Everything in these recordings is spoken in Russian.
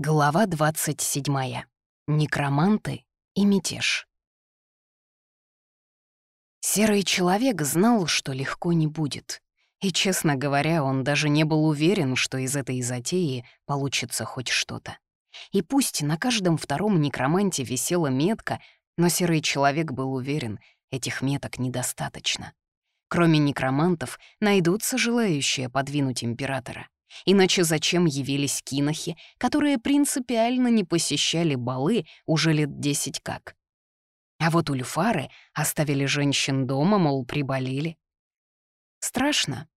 Глава 27. Некроманты и мятеж. Серый человек знал, что легко не будет. И, честно говоря, он даже не был уверен, что из этой затеи получится хоть что-то. И пусть на каждом втором некроманте висела метка, но серый человек был уверен, этих меток недостаточно. Кроме некромантов, найдутся желающие подвинуть императора. Иначе зачем явились кинохи, которые принципиально не посещали балы уже лет десять как? А вот ульфары оставили женщин дома, мол, приболели. Страшно.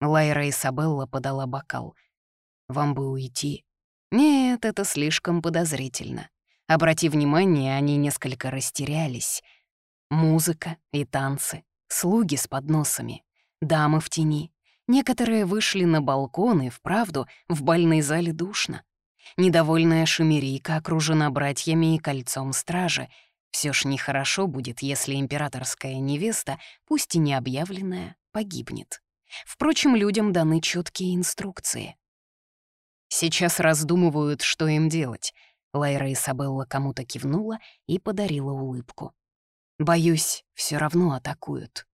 Лайра Исабелла подала бокал. «Вам бы уйти». «Нет, это слишком подозрительно». Обрати внимание, они несколько растерялись. Музыка и танцы, слуги с подносами, дамы в тени, Некоторые вышли на балкон и, вправду, в бальной зале душно. Недовольная шумерийка окружена братьями и кольцом стражи. Все ж нехорошо будет, если императорская невеста, пусть и не объявленная, погибнет. Впрочем, людям даны четкие инструкции. Сейчас раздумывают, что им делать. Лайра Исабелла кому-то кивнула и подарила улыбку. Боюсь, все равно атакуют.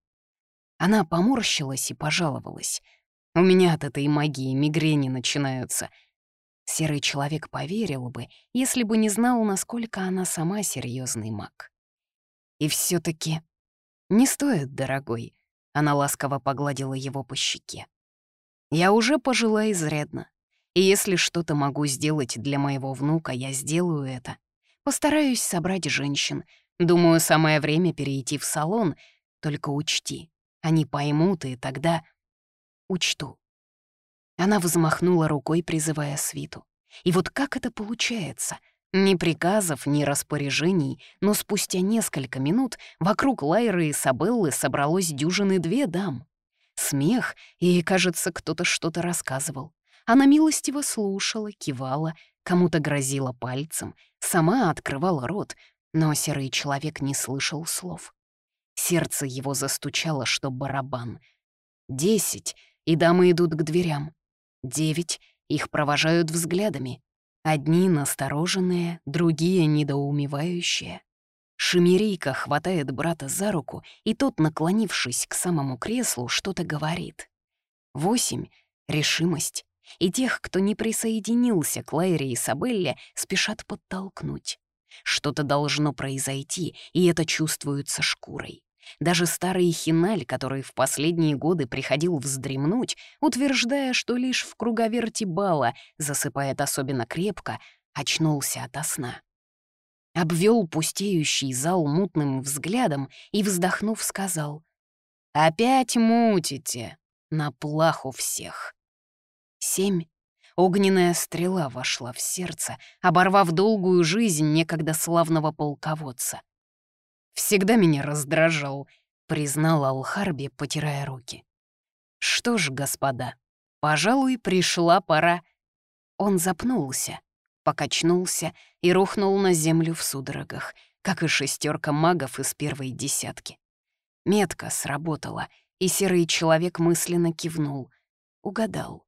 Она поморщилась и пожаловалась. «У меня от этой магии мигрени начинаются». Серый человек поверил бы, если бы не знал, насколько она сама серьезный маг. И все таки «Не стоит, дорогой», — она ласково погладила его по щеке. «Я уже пожила изрядно, и если что-то могу сделать для моего внука, я сделаю это. Постараюсь собрать женщин. Думаю, самое время перейти в салон, только учти, они поймут, и тогда... Учту. Она взмахнула рукой, призывая свиту. И вот как это получается? Ни приказов, ни распоряжений, но спустя несколько минут вокруг Лайры и Сабеллы собралось дюжины две дам. Смех, и, кажется, кто-то что-то рассказывал. Она милостиво слушала, кивала, кому-то грозила пальцем, сама открывала рот, но серый человек не слышал слов. Сердце его застучало, что барабан. Десять, и дамы идут к дверям. Девять, их провожают взглядами. Одни настороженные, другие недоумевающие. Шемерийка хватает брата за руку, и тот, наклонившись к самому креслу, что-то говорит. Восемь — решимость. И тех, кто не присоединился к Лайре и Сабелле, спешат подтолкнуть. Что-то должно произойти, и это чувствуется шкурой. Даже старый Хиналь, который в последние годы приходил вздремнуть, утверждая, что лишь в круговерти бала засыпает особенно крепко, очнулся ото сна. Обвел пустеющий зал мутным взглядом и, вздохнув, сказал «Опять мутите, на плаху всех». Семь. Огненная стрела вошла в сердце, оборвав долгую жизнь некогда славного полководца. Всегда меня раздражал», — признал Алхарби, потирая руки. «Что ж, господа, пожалуй, пришла пора». Он запнулся, покачнулся и рухнул на землю в судорогах, как и шестерка магов из первой десятки. Метка сработала, и серый человек мысленно кивнул. Угадал.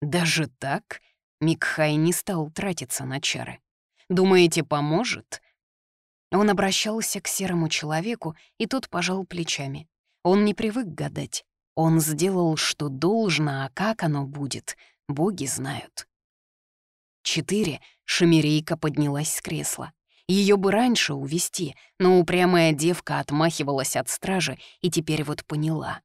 «Даже так?» — Микхай не стал тратиться на чары. «Думаете, поможет?» Он обращался к серому человеку, и тот пожал плечами. Он не привык гадать. Он сделал, что должно, а как оно будет, боги знают. Четыре. Шемерейка поднялась с кресла. Ее бы раньше увести, но упрямая девка отмахивалась от стражи и теперь вот поняла.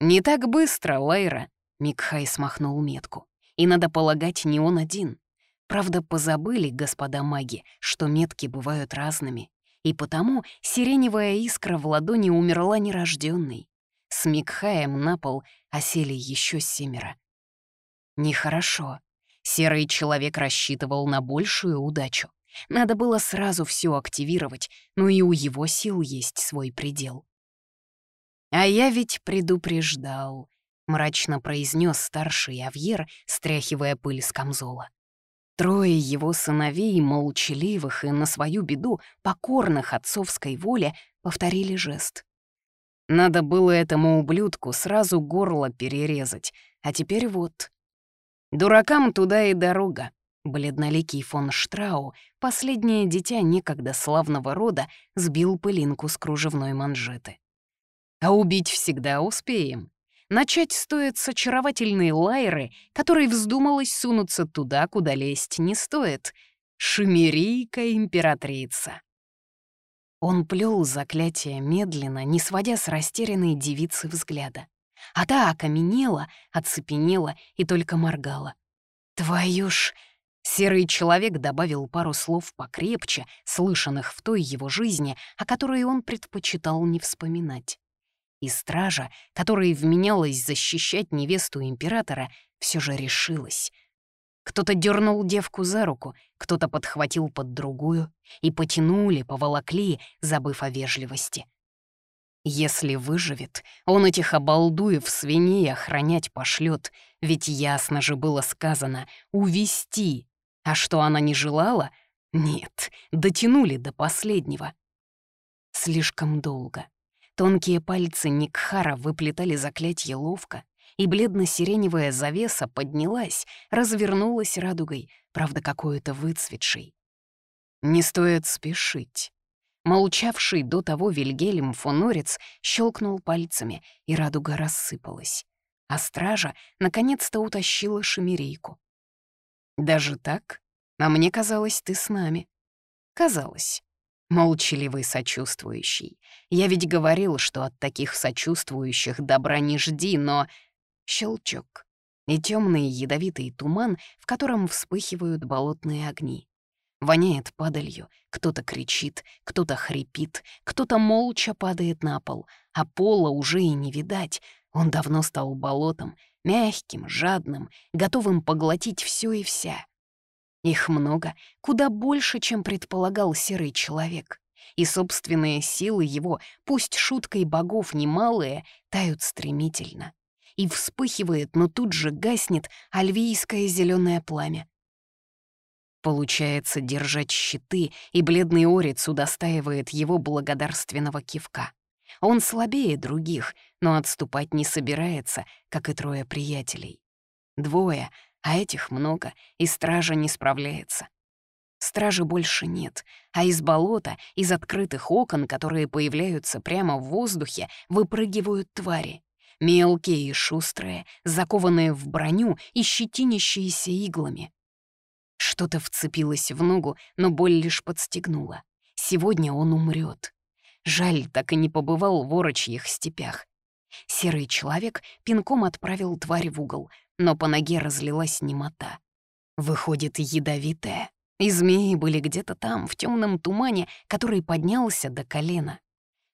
«Не так быстро, Лайра», — Микхай смахнул метку. «И надо полагать, не он один. Правда, позабыли, господа маги, что метки бывают разными, и потому сиреневая искра в ладони умерла нерожденной. С Микхаем на пол осели еще семеро. Нехорошо. Серый человек рассчитывал на большую удачу. Надо было сразу все активировать, но и у его сил есть свой предел. «А я ведь предупреждал», — мрачно произнес старший Авьер, стряхивая пыль с камзола. Трое его сыновей, молчаливых и на свою беду покорных отцовской воле, повторили жест. Надо было этому ублюдку сразу горло перерезать, а теперь вот. Дуракам туда и дорога. Бледноликий фон Штрау, последнее дитя некогда славного рода, сбил пылинку с кружевной манжеты. А убить всегда успеем. Начать стоит с очаровательной Лайры, которой вздумалось сунуться туда, куда лезть не стоит. Шемерийка императрица. Он плел заклятие медленно, не сводя с растерянной девицы взгляда. А та окаменела, оцепенела и только моргала. «Твою ж...» Серый человек добавил пару слов покрепче, слышанных в той его жизни, о которой он предпочитал не вспоминать. И стража, которая вменялась защищать невесту императора, все же решилась. Кто-то дернул девку за руку, кто-то подхватил под другую, и потянули, поволокли, забыв о вежливости. Если выживет, он этих обалдуев свиней охранять пошлет, ведь ясно же было сказано «увести», а что она не желала? Нет, дотянули до последнего. Слишком долго. Тонкие пальцы Никхара выплетали заклятие ловко, и бледно-сиреневая завеса поднялась, развернулась радугой, правда, какой-то выцветшей. Не стоит спешить. Молчавший до того Вильгельм фонорец щелкнул пальцами, и радуга рассыпалась. А стража наконец-то утащила шемерейку. Даже так? А мне казалось, ты с нами. Казалось. Молчаливый сочувствующий. Я ведь говорил, что от таких сочувствующих добра не жди, но... Щелчок. И темный ядовитый туман, в котором вспыхивают болотные огни. Воняет падалью, кто-то кричит, кто-то хрипит, кто-то молча падает на пол, а пола уже и не видать, он давно стал болотом, мягким, жадным, готовым поглотить все и вся. Их много, куда больше, чем предполагал серый человек. И собственные силы его, пусть шуткой богов немалые, тают стремительно. И вспыхивает, но тут же гаснет альвийское зеленое пламя. Получается держать щиты, и бледный орец удостаивает его благодарственного кивка. Он слабее других, но отступать не собирается, как и трое приятелей. Двое, а этих много, и стража не справляется. Стражи больше нет, а из болота, из открытых окон, которые появляются прямо в воздухе, выпрыгивают твари. Мелкие и шустрые, закованные в броню и щетинящиеся иглами. Что-то вцепилось в ногу, но боль лишь подстегнула. Сегодня он умрет. Жаль, так и не побывал в орочьих степях. Серый человек пинком отправил тварь в угол, но по ноге разлилась немота. Выходит, ядовитая. И змеи были где-то там, в темном тумане, который поднялся до колена.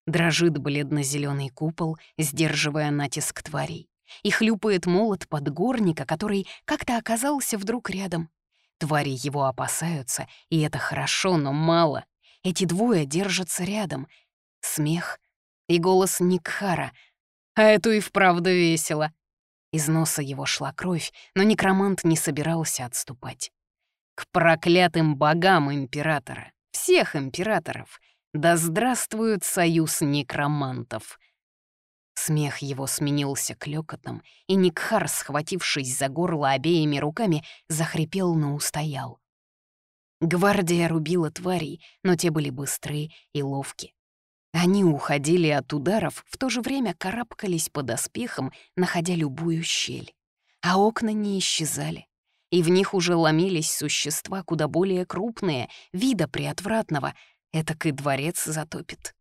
Дрожит бледно-зеленый купол, сдерживая натиск тварей. И хлюпает молот подгорника, который как-то оказался вдруг рядом. Твари его опасаются, и это хорошо, но мало. Эти двое держатся рядом, смех и голос Никхара. А эту и вправду весело. Из носа его шла кровь, но некромант не собирался отступать. К проклятым богам императора, всех императоров, да здравствует союз некромантов. Смех его сменился клёкотом, и Никхар, схватившись за горло обеими руками, захрипел, но устоял. Гвардия рубила тварей, но те были быстрые и ловки. Они уходили от ударов, в то же время карабкались по доспехам, находя любую щель. А окна не исчезали. И в них уже ломились существа куда более крупные, вида приотвратного. Этак и дворец затопит.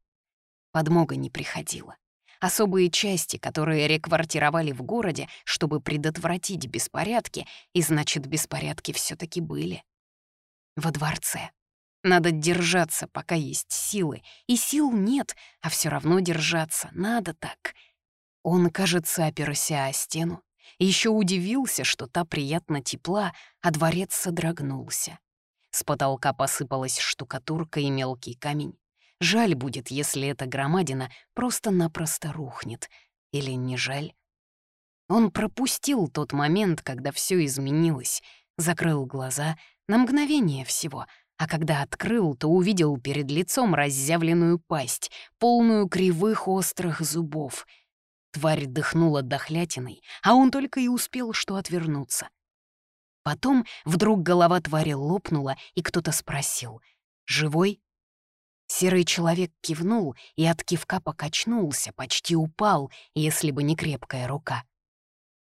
Подмога не приходила. Особые части, которые реквартировали в городе, чтобы предотвратить беспорядки, и значит, беспорядки все таки были. Во дворце. Надо держаться, пока есть силы. И сил нет, а все равно держаться. Надо так. Он, кажется, оперся о стену. Еще удивился, что та приятно тепла, а дворец содрогнулся. С потолка посыпалась штукатурка и мелкий камень. Жаль будет, если эта громадина просто-напросто рухнет. Или не жаль? Он пропустил тот момент, когда все изменилось, закрыл глаза на мгновение всего — а когда открыл, то увидел перед лицом разъявленную пасть, полную кривых острых зубов. Тварь дыхнула дохлятиной, а он только и успел что отвернуться. Потом вдруг голова твари лопнула, и кто-то спросил «Живой?». Серый человек кивнул и от кивка покачнулся, почти упал, если бы не крепкая рука.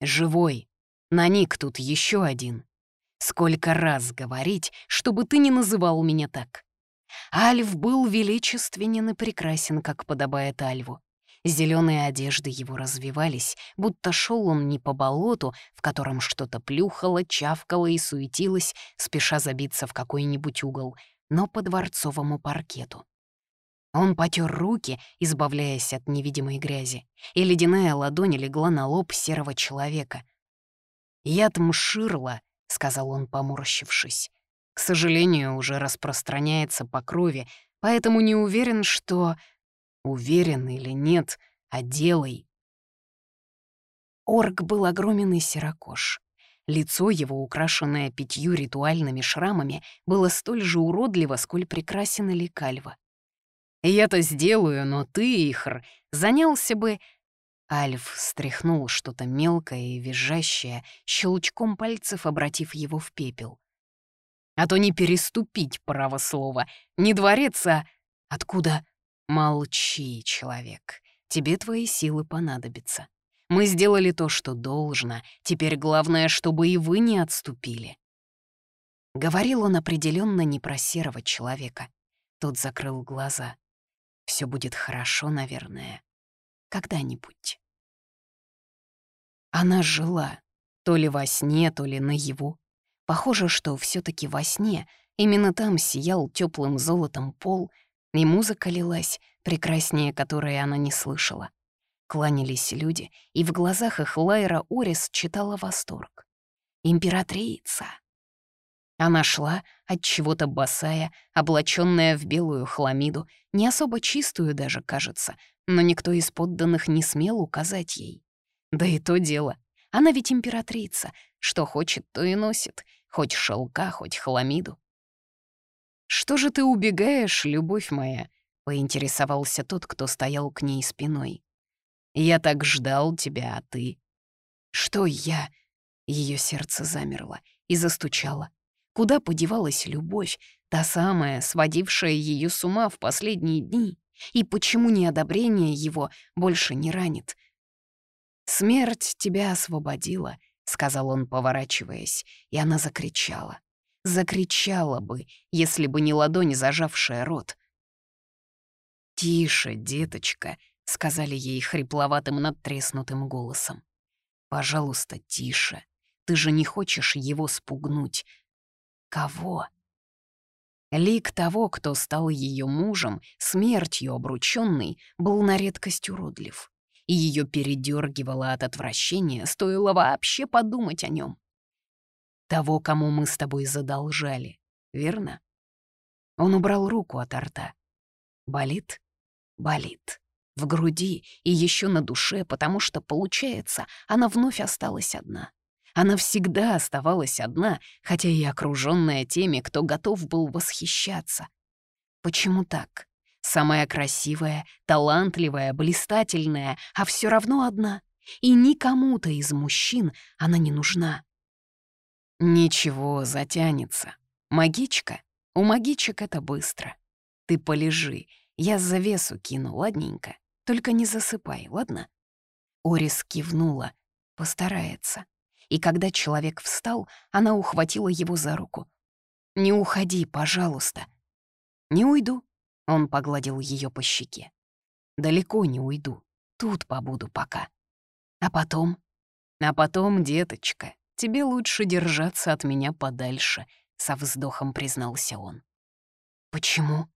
«Живой. На ник тут еще один. Сколько раз говорить, чтобы ты не называл меня так?» Альв был величественен и прекрасен, как подобает Альву. Зеленые одежды его развивались, будто шел он не по болоту, в котором что-то плюхало, чавкало и суетилось, спеша забиться в какой-нибудь угол, но по дворцовому паркету. Он потер руки, избавляясь от невидимой грязи, и ледяная ладонь легла на лоб серого человека. «Яд мширла», — сказал он, поморщившись. «К сожалению, уже распространяется по крови, поэтому не уверен, что...» Уверен или нет, а делай. Орк был огромен и серокож. Лицо его, украшенное пятью ритуальными шрамами, было столь же уродливо, сколь прекрасен или кальва. «Я-то сделаю, но ты, Ихр, занялся бы...» Альф стряхнул что-то мелкое и визжащее, щелчком пальцев обратив его в пепел. «А то не переступить право слова. Не дворец, а... Откуда? Молчи, человек. Тебе твои силы понадобятся. Мы сделали то, что должно. Теперь главное, чтобы и вы не отступили. Говорил он определенно не про серого человека. Тот закрыл глаза. Все будет хорошо, наверное. Когда-нибудь. Она жила, то ли во сне, то ли наяву. Похоже, что все таки во сне именно там сиял теплым золотом пол, и музыка лилась, прекраснее которой она не слышала. Кланялись люди, и в глазах их Лайра Орис читала восторг. «Императрица!» Она шла, от чего-то босая, облаченная в белую хламиду, не особо чистую даже, кажется, но никто из подданных не смел указать ей. Да и то дело. Она ведь императрица, что хочет, то и носит, хоть шелка, хоть хламиду. «Что же ты убегаешь, любовь моя?» — поинтересовался тот, кто стоял к ней спиной. «Я так ждал тебя, а ты...» «Что я?» Ее сердце замерло и застучало. Куда подевалась любовь, та самая, сводившая ее с ума в последние дни? И почему неодобрение его больше не ранит? «Смерть тебя освободила», — сказал он, поворачиваясь, и она закричала закричала бы, если бы не ладонь, зажавшая рот. «Тише, деточка», — сказали ей хрипловатым надтреснутым голосом. «Пожалуйста, тише. Ты же не хочешь его спугнуть». «Кого?» Лик того, кто стал ее мужем, смертью обрученный, был на редкость уродлив. И ее передергивало от отвращения, стоило вообще подумать о нем того, кому мы с тобой задолжали, верно?» Он убрал руку от рта. «Болит? Болит. В груди и еще на душе, потому что, получается, она вновь осталась одна. Она всегда оставалась одна, хотя и окруженная теми, кто готов был восхищаться. Почему так? Самая красивая, талантливая, блистательная, а все равно одна. И никому-то из мужчин она не нужна. Ничего, затянется. Магичка? У магичек это быстро. Ты полежи, я завесу кину, ладненько. Только не засыпай, ладно? Орис кивнула. Постарается. И когда человек встал, она ухватила его за руку. «Не уходи, пожалуйста». «Не уйду», — он погладил ее по щеке. «Далеко не уйду. Тут побуду пока. А потом? А потом, деточка, тебе лучше держаться от меня подальше», — со вздохом признался он. «Почему?»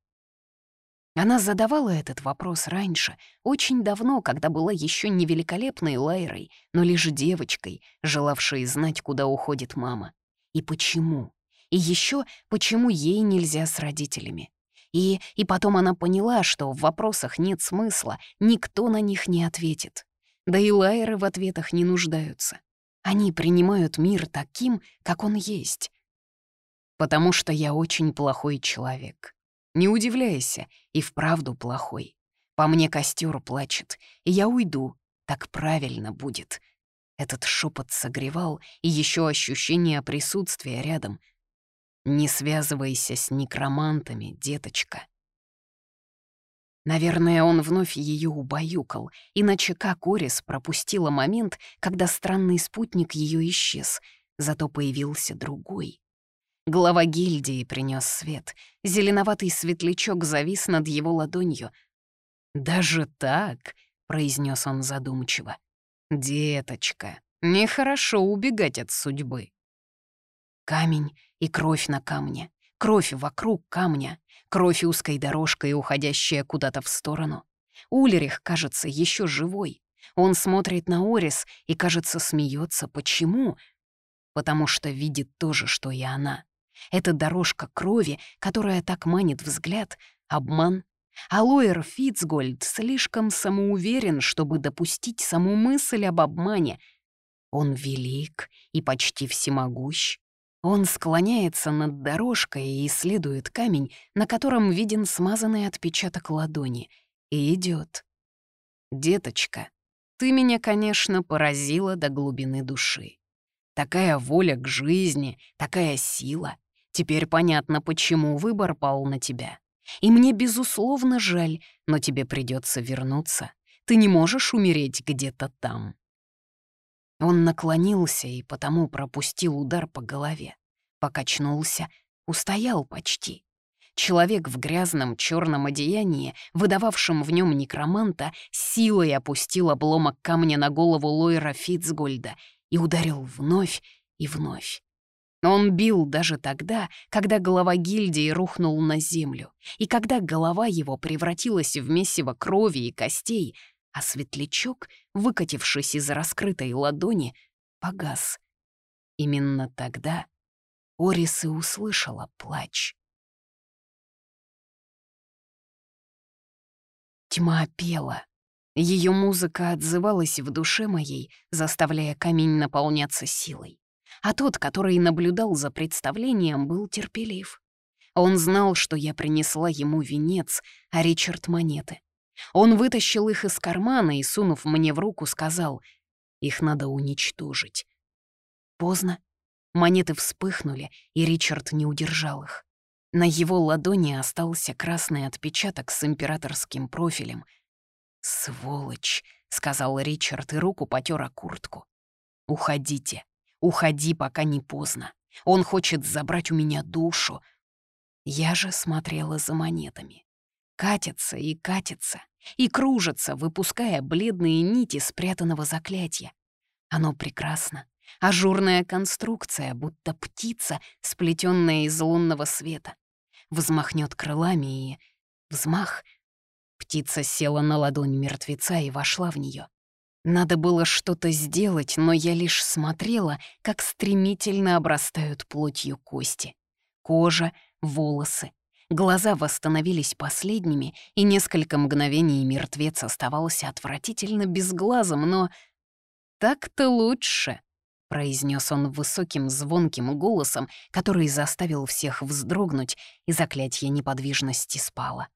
Она задавала этот вопрос раньше, очень давно, когда была еще не великолепной Лайрой, но лишь девочкой, желавшей знать, куда уходит мама. И почему? И еще почему ей нельзя с родителями? И, и потом она поняла, что в вопросах нет смысла, никто на них не ответит. Да и Лайры в ответах не нуждаются. Они принимают мир таким, как он есть. Потому что я очень плохой человек. Не удивляйся, и вправду плохой. По мне костер плачет, и я уйду, так правильно будет. Этот шепот согревал, и еще ощущение присутствия рядом. «Не связывайся с некромантами, деточка». Наверное, он вновь ее убаюкал, иначе как Орис пропустила момент, когда странный спутник ее исчез, зато появился другой. Глава гильдии принес свет. Зеленоватый светлячок завис над его ладонью. «Даже так?» — произнес он задумчиво. «Деточка, нехорошо убегать от судьбы». Камень и кровь на камне, кровь вокруг камня, кровь узкой дорожкой, уходящая куда-то в сторону. Улерих, кажется, еще живой. Он смотрит на Орис и, кажется, смеется. Почему? Потому что видит то же, что и она. Это дорожка крови, которая так манит взгляд, обман а Лоер Фитцгольд слишком самоуверен, чтобы допустить саму мысль об обмане. Он велик и почти всемогущ. Он склоняется над дорожкой и исследует камень, на котором виден смазанный отпечаток ладони, и идет. «Деточка, ты меня, конечно, поразила до глубины души. Такая воля к жизни, такая сила. Теперь понятно, почему выбор пал на тебя. И мне, безусловно, жаль, но тебе придется вернуться. Ты не можешь умереть где-то там». Он наклонился и потому пропустил удар по голове. Покачнулся, устоял почти. Человек в грязном черном одеянии, выдававшем в нем некроманта, силой опустил обломок камня на голову Лойра Фитцгольда и ударил вновь и вновь. Он бил даже тогда, когда голова гильдии рухнул на землю, и когда голова его превратилась в месиво крови и костей, а светлячок, выкатившись из раскрытой ладони, погас. Именно тогда Орис и услышала плач. Тьма пела. Ее музыка отзывалась в душе моей, заставляя камень наполняться силой а тот, который наблюдал за представлением, был терпелив. Он знал, что я принесла ему венец, а Ричард — монеты. Он вытащил их из кармана и, сунув мне в руку, сказал, «Их надо уничтожить». Поздно. Монеты вспыхнули, и Ричард не удержал их. На его ладони остался красный отпечаток с императорским профилем. «Сволочь», — сказал Ричард, и руку потер о куртку. «Уходите». Уходи, пока не поздно. Он хочет забрать у меня душу. Я же смотрела за монетами. Катятся и катятся, и кружатся, выпуская бледные нити спрятанного заклятия. Оно прекрасно. Ажурная конструкция, будто птица, сплетенная из лунного света. Взмахнет крылами и... Взмах. Птица села на ладонь мертвеца и вошла в нее. Надо было что-то сделать, но я лишь смотрела, как стремительно обрастают плотью кости. Кожа, волосы. Глаза восстановились последними, и несколько мгновений мертвец оставался отвратительно безглазым, но... «Так-то лучше», — произнес он высоким звонким голосом, который заставил всех вздрогнуть, и заклятие неподвижности спало.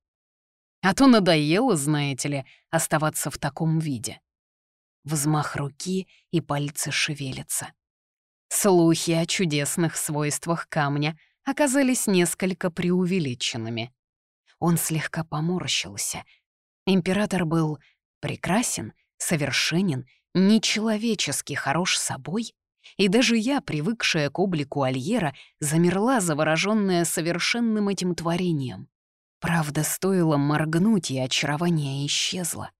«А то надоело, знаете ли, оставаться в таком виде». Взмах руки, и пальцы шевелятся. Слухи о чудесных свойствах камня оказались несколько преувеличенными. Он слегка поморщился. Император был прекрасен, совершенен, нечеловечески хорош собой, и даже я, привыкшая к облику Альера, замерла, заворожённая совершенным этим творением. Правда, стоило моргнуть, и очарование исчезло.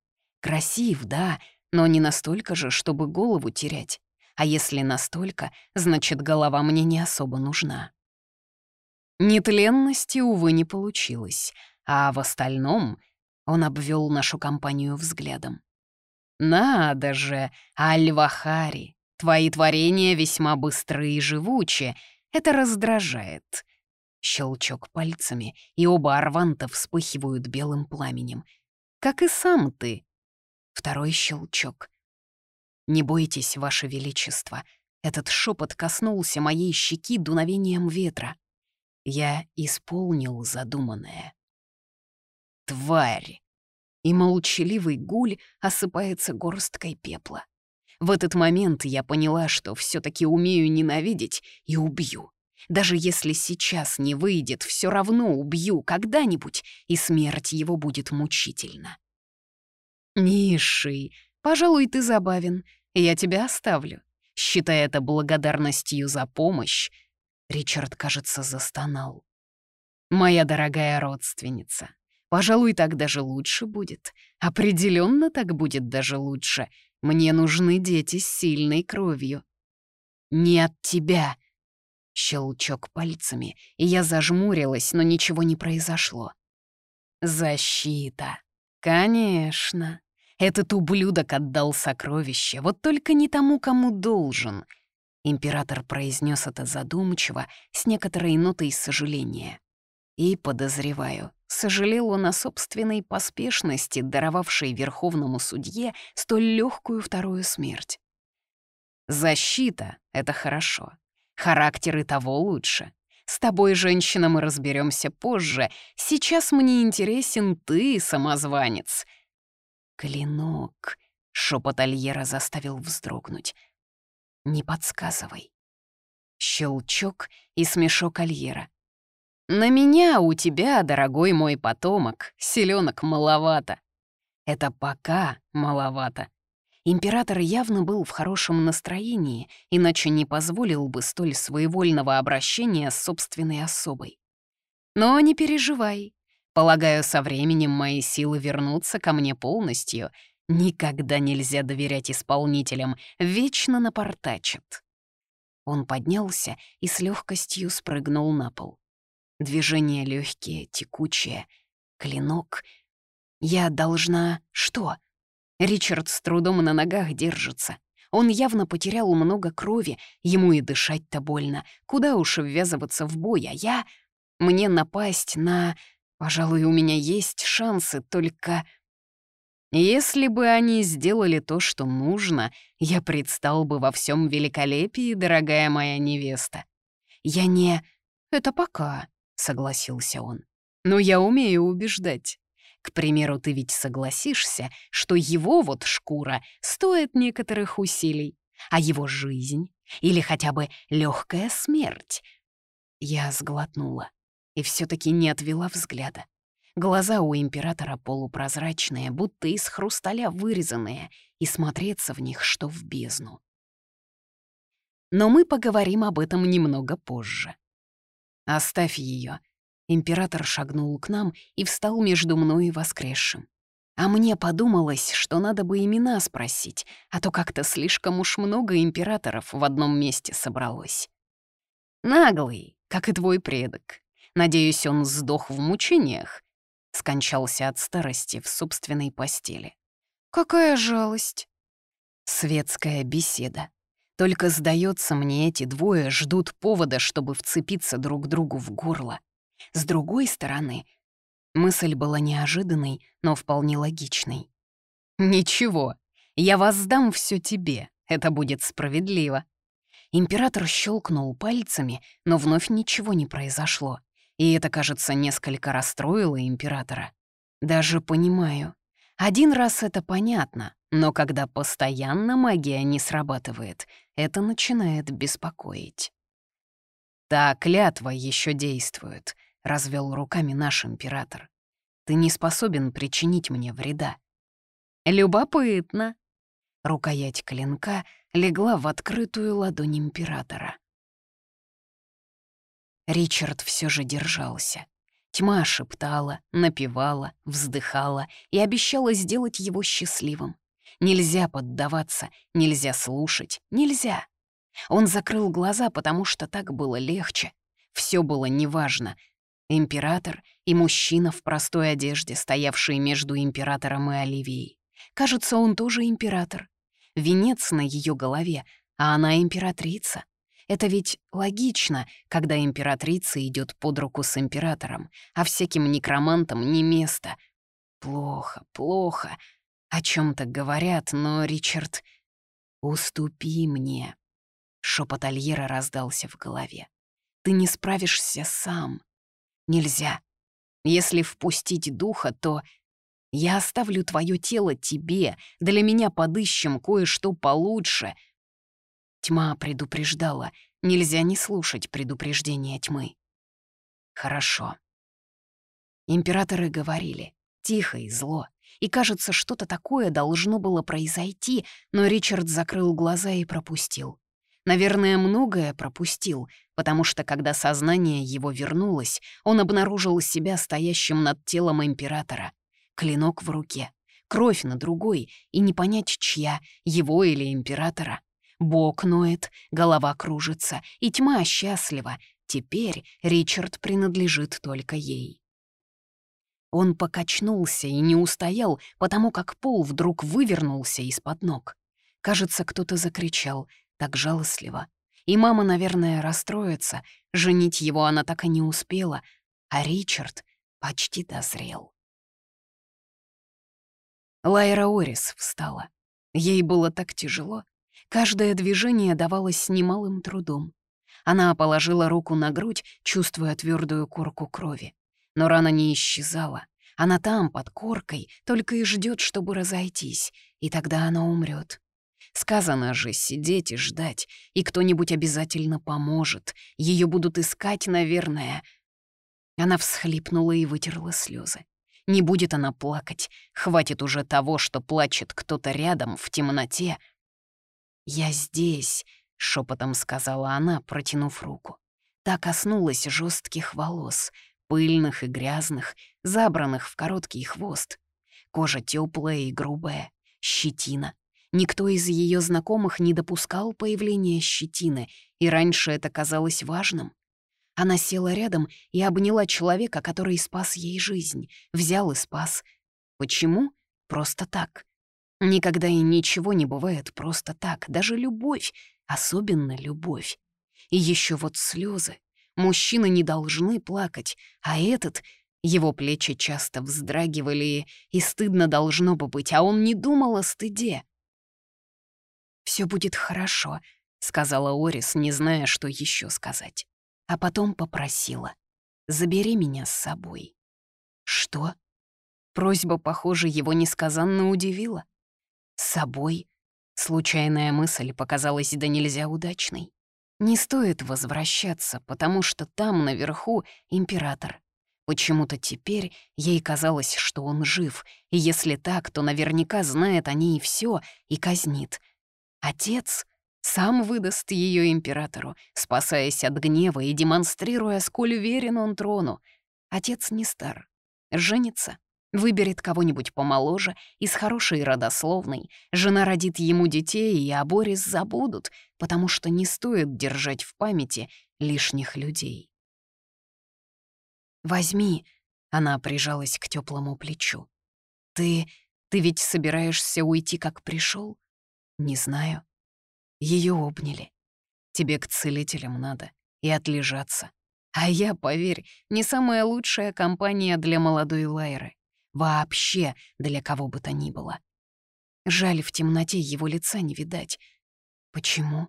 Красив, да, но не настолько же, чтобы голову терять. А если настолько, значит, голова мне не особо нужна. Нетленности, увы, не получилось, а в остальном он обвел нашу компанию взглядом. «Надо же, Альвахари, твои творения весьма быстрые и живучие, это раздражает». Щелчок пальцами, и оба арванта вспыхивают белым пламенем. «Как и сам ты, Второй щелчок. «Не бойтесь, Ваше Величество!» Этот шепот коснулся моей щеки дуновением ветра. Я исполнил задуманное. «Тварь!» И молчаливый гуль осыпается горсткой пепла. В этот момент я поняла, что все таки умею ненавидеть и убью. Даже если сейчас не выйдет, все равно убью когда-нибудь, и смерть его будет мучительна. «Низший, пожалуй, ты забавен. Я тебя оставлю. Считай это благодарностью за помощь». Ричард, кажется, застонал. «Моя дорогая родственница, пожалуй, так даже лучше будет. Определенно так будет даже лучше. Мне нужны дети с сильной кровью». «Не от тебя», Щелчок пальцами, и я зажмурилась, но ничего не произошло. Защита. Конечно. Этот ублюдок отдал сокровище, вот только не тому, кому должен. Император произнес это задумчиво, с некоторой нотой сожаления. И, подозреваю, сожалел он о собственной поспешности, даровавшей верховному судье столь легкую вторую смерть. Защита — это хорошо. Характер и того лучше. С тобой, женщина, мы разберемся позже. Сейчас мне интересен ты, самозванец». «Клинок», — шепот Альера заставил вздрогнуть. «Не подсказывай». Щелчок и смешок Альера. «На меня у тебя, дорогой мой потомок, селенок маловато». «Это пока маловато. Император явно был в хорошем настроении, иначе не позволил бы столь своевольного обращения с собственной особой. Но не переживай. Полагаю, со временем мои силы вернутся ко мне полностью. Никогда нельзя доверять исполнителям, вечно напортачат. Он поднялся и с легкостью спрыгнул на пол. Движения легкие, текучие. Клинок. Я должна... Что? Ричард с трудом на ногах держится. Он явно потерял много крови, ему и дышать-то больно. Куда уж ввязываться в бой, а я... Мне напасть на... Пожалуй, у меня есть шансы, только... Если бы они сделали то, что нужно, я предстал бы во всем великолепии, дорогая моя невеста. Я не... Это пока, — согласился он. Но я умею убеждать. К примеру, ты ведь согласишься, что его вот шкура стоит некоторых усилий, а его жизнь или хотя бы легкая смерть. Я сглотнула и все таки не отвела взгляда. Глаза у императора полупрозрачные, будто из хрусталя вырезанные, и смотреться в них, что в бездну. Но мы поговорим об этом немного позже. Оставь ее, Император шагнул к нам и встал между мной и воскресшим. А мне подумалось, что надо бы имена спросить, а то как-то слишком уж много императоров в одном месте собралось. Наглый, как и твой предок. Надеюсь, он сдох в мучениях. Скончался от старости в собственной постели. Какая жалость. Светская беседа. Только, сдается мне, эти двое ждут повода, чтобы вцепиться друг другу в горло. С другой стороны, мысль была неожиданной, но вполне логичной. «Ничего, я воздам все тебе, это будет справедливо». Император щелкнул пальцами, но вновь ничего не произошло. И это, кажется, несколько расстроило императора. Даже понимаю. Один раз это понятно, но когда постоянно магия не срабатывает, это начинает беспокоить. Та клятва еще действует —— развел руками наш император. «Ты не способен причинить мне вреда». «Любопытно». Рукоять клинка легла в открытую ладонь императора. Ричард все же держался. Тьма шептала, напевала, вздыхала и обещала сделать его счастливым. Нельзя поддаваться, нельзя слушать, нельзя. Он закрыл глаза, потому что так было легче. Все было неважно, Император и мужчина в простой одежде, стоявший между императором и Оливией. Кажется, он тоже император. Венец на ее голове, а она императрица. Это ведь логично, когда императрица идет под руку с императором, а всяким некромантам не место. Плохо, плохо. О чем то говорят, но, Ричард, уступи мне. Шепот Альера раздался в голове. Ты не справишься сам. Нельзя. Если впустить духа, то... Я оставлю твое тело тебе, для меня подыщем кое-что получше. Тьма предупреждала, нельзя не слушать предупреждения тьмы. Хорошо. Императоры говорили, тихо и зло, и, кажется, что-то такое должно было произойти, но Ричард закрыл глаза и пропустил. Наверное, многое пропустил, потому что, когда сознание его вернулось, он обнаружил себя стоящим над телом императора. Клинок в руке, кровь на другой, и не понять, чья, его или императора. Бок ноет, голова кружится, и тьма счастлива. Теперь Ричард принадлежит только ей. Он покачнулся и не устоял, потому как пол вдруг вывернулся из-под ног. Кажется, кто-то закричал, так жалостливо. И мама, наверное, расстроится, женить его она так и не успела, а Ричард почти дозрел. Лайра Орис встала. Ей было так тяжело. Каждое движение давалось с немалым трудом. Она положила руку на грудь, чувствуя твердую корку крови. Но рана не исчезала. Она там, под коркой, только и ждет, чтобы разойтись, и тогда она умрет. Сказано же сидеть и ждать, и кто-нибудь обязательно поможет. Ее будут искать, наверное. Она всхлипнула и вытерла слезы. Не будет она плакать. Хватит уже того, что плачет кто-то рядом в темноте. «Я здесь», — шепотом сказала она, протянув руку. Та коснулась жестких волос — пыльных и грязных, забранных в короткий хвост. Кожа теплая и грубая, щетина. Никто из ее знакомых не допускал появления щетины, и раньше это казалось важным. Она села рядом и обняла человека, который спас ей жизнь, взял и спас. Почему? Просто так. Никогда и ничего не бывает просто так, даже любовь, особенно любовь. И еще вот слезы. Мужчины не должны плакать, а этот... Его плечи часто вздрагивали, и стыдно должно бы быть, а он не думал о стыде. Все будет хорошо», — сказала Орис, не зная, что еще сказать. А потом попросила. «Забери меня с собой». «Что?» Просьба, похоже, его несказанно удивила. «С собой?» Случайная мысль показалась да нельзя удачной. Не стоит возвращаться, потому что там, наверху, император. Почему-то теперь ей казалось, что он жив, и если так, то наверняка знает о ней все и казнит. Отец сам выдаст ее императору, спасаясь от гнева и демонстрируя, сколь уверен он трону. Отец не стар, женится, Выберет кого-нибудь помоложе, из хорошей родословной. Жена родит ему детей, и о Борис забудут, потому что не стоит держать в памяти лишних людей. «Возьми», — она прижалась к теплому плечу. «Ты... ты ведь собираешься уйти, как пришел? «Не знаю». Ее обняли. «Тебе к целителям надо и отлежаться. А я, поверь, не самая лучшая компания для молодой Лайры. Вообще для кого бы то ни было. Жаль, в темноте его лица не видать. Почему?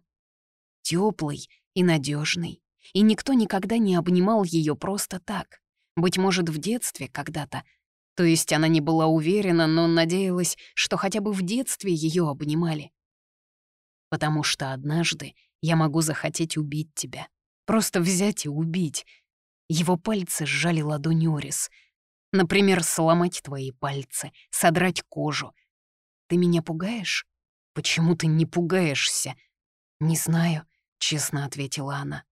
Теплый и надежный, и никто никогда не обнимал ее просто так. Быть может, в детстве когда-то. То есть она не была уверена, но надеялась, что хотя бы в детстве ее обнимали. Потому что однажды я могу захотеть убить тебя. Просто взять и убить. Его пальцы сжали ладонь Орис — Например, сломать твои пальцы, содрать кожу. Ты меня пугаешь? Почему ты не пугаешься? Не знаю, честно ответила она.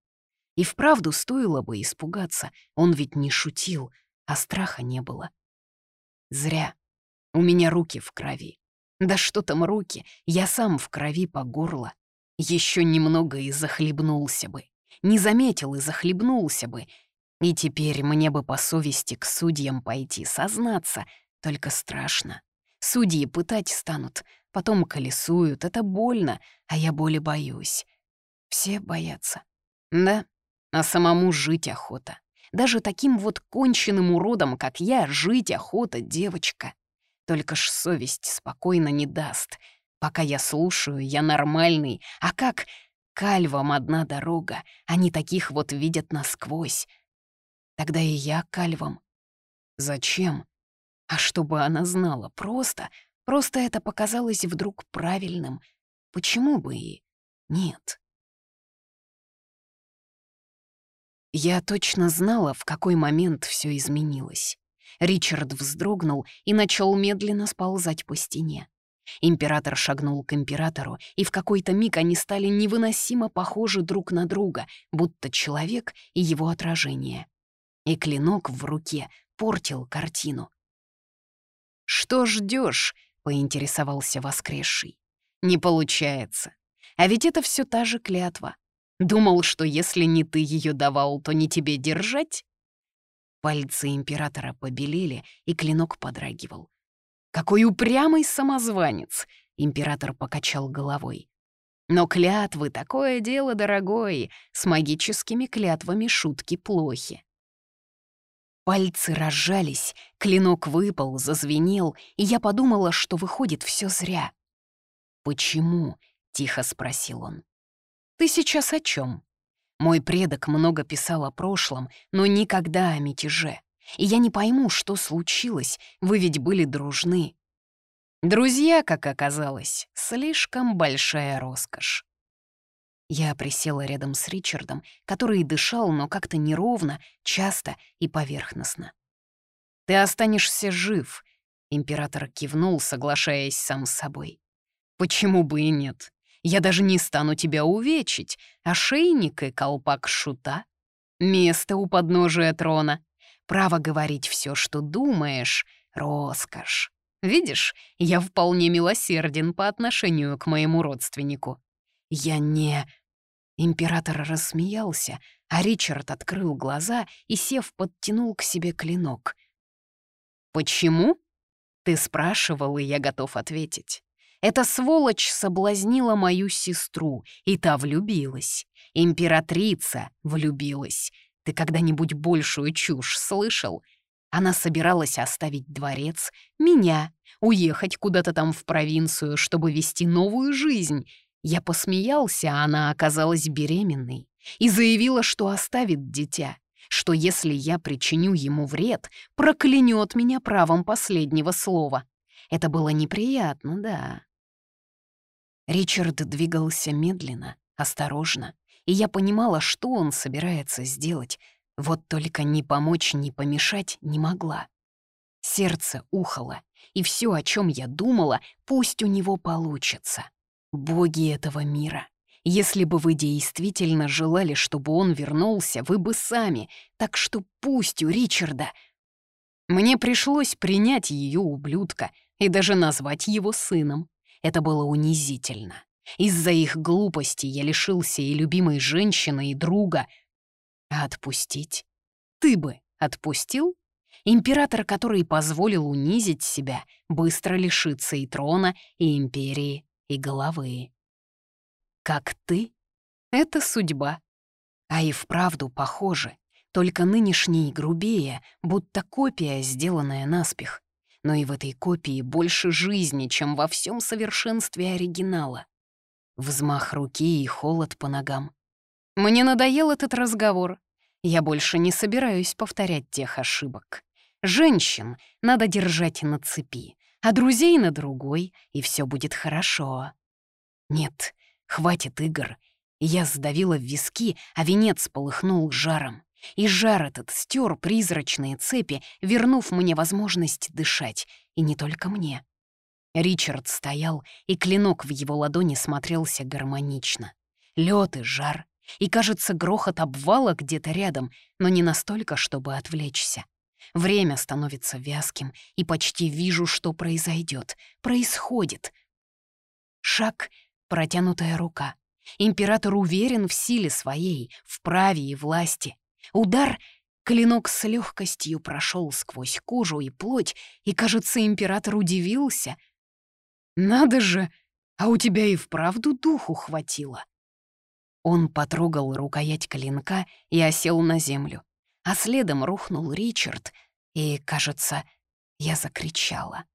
И вправду стоило бы испугаться, он ведь не шутил, а страха не было. Зря. У меня руки в крови. Да что там руки, я сам в крови по горло. Еще немного и захлебнулся бы. Не заметил и захлебнулся бы, и теперь мне бы по совести к судьям пойти, сознаться, только страшно. Судьи пытать станут, потом колесуют, это больно, а я боли боюсь. Все боятся. Да, а самому жить охота. Даже таким вот конченным уродом, как я, жить охота, девочка. Только ж совесть спокойно не даст. Пока я слушаю, я нормальный. А как? Кальвам одна дорога. Они таких вот видят насквозь. Тогда и я кальвом. Зачем? А чтобы она знала, просто, просто это показалось вдруг правильным. Почему бы и нет? Я точно знала, в какой момент все изменилось. Ричард вздрогнул и начал медленно сползать по стене. Император шагнул к императору, и в какой-то миг они стали невыносимо похожи друг на друга, будто человек и его отражение. И клинок в руке портил картину. «Что ждешь? поинтересовался воскресший. «Не получается. А ведь это все та же клятва. Думал, что если не ты ее давал, то не тебе держать?» Пальцы императора побелели, и клинок подрагивал. «Какой упрямый самозванец!» — император покачал головой. «Но клятвы — такое дело дорогое, с магическими клятвами шутки плохи». Пальцы разжались, клинок выпал, зазвенел, и я подумала, что выходит все зря. «Почему?» — тихо спросил он. «Ты сейчас о чем? Мой предок много писал о прошлом, но никогда о мятеже. И я не пойму, что случилось, вы ведь были дружны. Друзья, как оказалось, слишком большая роскошь. Я присела рядом с Ричардом, который дышал, но как-то неровно, часто и поверхностно. «Ты останешься жив», — император кивнул, соглашаясь сам с собой. «Почему бы и нет? Я даже не стану тебя увечить. Ошейник и колпак шута. Место у подножия трона. Право говорить все, что думаешь — роскошь. Видишь, я вполне милосерден по отношению к моему родственнику. Я не... Император рассмеялся, а Ричард открыл глаза и, сев, подтянул к себе клинок. «Почему?» — ты спрашивал, и я готов ответить. Эта сволочь соблазнила мою сестру, и та влюбилась. Императрица влюбилась. Ты когда-нибудь большую чушь слышал? Она собиралась оставить дворец, меня, уехать куда-то там в провинцию, чтобы вести новую жизнь. Я посмеялся, а она оказалась беременной и заявила, что оставит дитя, что если я причиню ему вред, проклянет меня правом последнего слова. Это было неприятно, да. Ричард двигался медленно, осторожно, и я понимала, что он собирается сделать, вот только ни помочь, ни помешать не могла. Сердце ухало, и все, о чем я думала, пусть у него получится. Боги этого мира, если бы вы действительно желали, чтобы он вернулся, вы бы сами, так что пусть у Ричарда... Мне пришлось принять ее ублюдка и даже назвать его сыном. Это было унизительно. Из-за их глупости я лишился и любимой женщины, и друга, а отпустить? Ты бы отпустил? Император, который позволил унизить себя, быстро лишится и трона, и империи, и головы. Как ты? Это судьба. А и вправду похоже, только нынешний грубее, будто копия, сделанная наспех. Но и в этой копии больше жизни, чем во всем совершенстве оригинала. Взмах руки и холод по ногам. Мне надоел этот разговор. Я больше не собираюсь повторять тех ошибок. Женщин надо держать на цепи, а друзей на другой, и все будет хорошо. Нет, хватит игр. Я сдавила в виски, а венец полыхнул жаром. И жар этот стер призрачные цепи, вернув мне возможность дышать, и не только мне. Ричард стоял, и клинок в его ладони смотрелся гармонично. Лед и жар, и, кажется, грохот обвала где-то рядом, но не настолько, чтобы отвлечься. Время становится вязким, и почти вижу, что произойдет. Происходит. Шаг, протянутая рука. Император уверен в силе своей, в праве и власти. Удар — клинок с легкостью прошел сквозь кожу и плоть, и, кажется, император удивился. «Надо же, а у тебя и вправду духу хватило». Он потрогал рукоять клинка и осел на землю, а следом рухнул Ричард, и, кажется, я закричала.